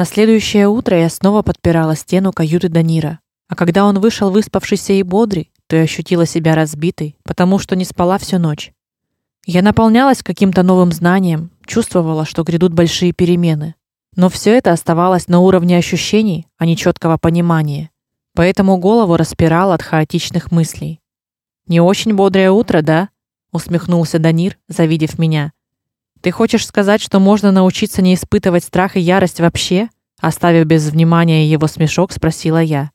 На следующее утро я снова подпирала стену каюты Данира. А когда он вышел выспавшийся и бодрый, то я ощутила себя разбитой, потому что не спала всю ночь. Я наполнялась каким-то новым знанием, чувствовала, что грядут большие перемены. Но все это оставалось на уровне ощущений, а не четкого понимания. Поэтому голову распирало от хаотичных мыслей. Не очень бодрое утро, да? усмехнулся Данир, завидев меня. Ты хочешь сказать, что можно научиться не испытывать страх и ярость вообще? Оставив без внимания его смешок, спросила я.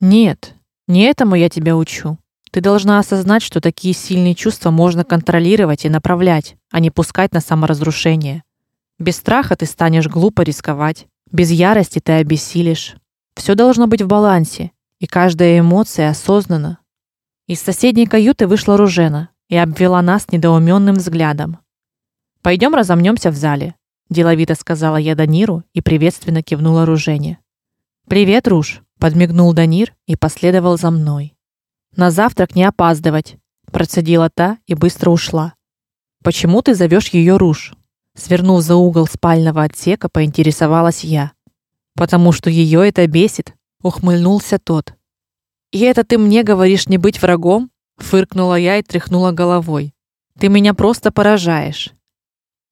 Нет, не этому я тебя учу. Ты должна осознать, что такие сильные чувства можно контролировать и направлять, а не пускать на саморазрушение. Без страха ты станешь глупо рисковать, без ярости ты обессилишь. Все должно быть в балансе, и каждая эмоция осознанна. Из соседней каюты вышла Ружена и обвела нас недоуменным взглядом. Пойдем разомнёмся в зале, деловито сказала я Даниру и приветственно кивнула Ружене. Привет, Руж, подмигнул Данир и последовал за мной. На завтрак не опаздывать, процедила та и быстро ушла. Почему ты зовешь ее Руж? Свернув за угол спального отсека, поинтересовалась я. Потому что ее это бесит, ухмыльнулся тот. И это ты мне говоришь не быть врагом? фыркнула я и тряхнула головой. Ты меня просто поражаешь.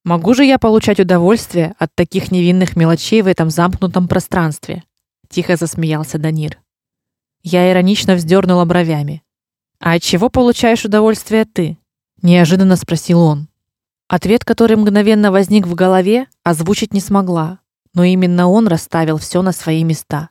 Могу же я получать удовольствие от таких невинных мелочей в этом замкнутом пространстве? тихо засмеялся Данир. Я иронично вздернула бровями. А от чего получаешь удовольствие ты? неожиданно спросил он. Ответ, который мгновенно возник в голове, озвучить не смогла, но именно он расставил все на свои места.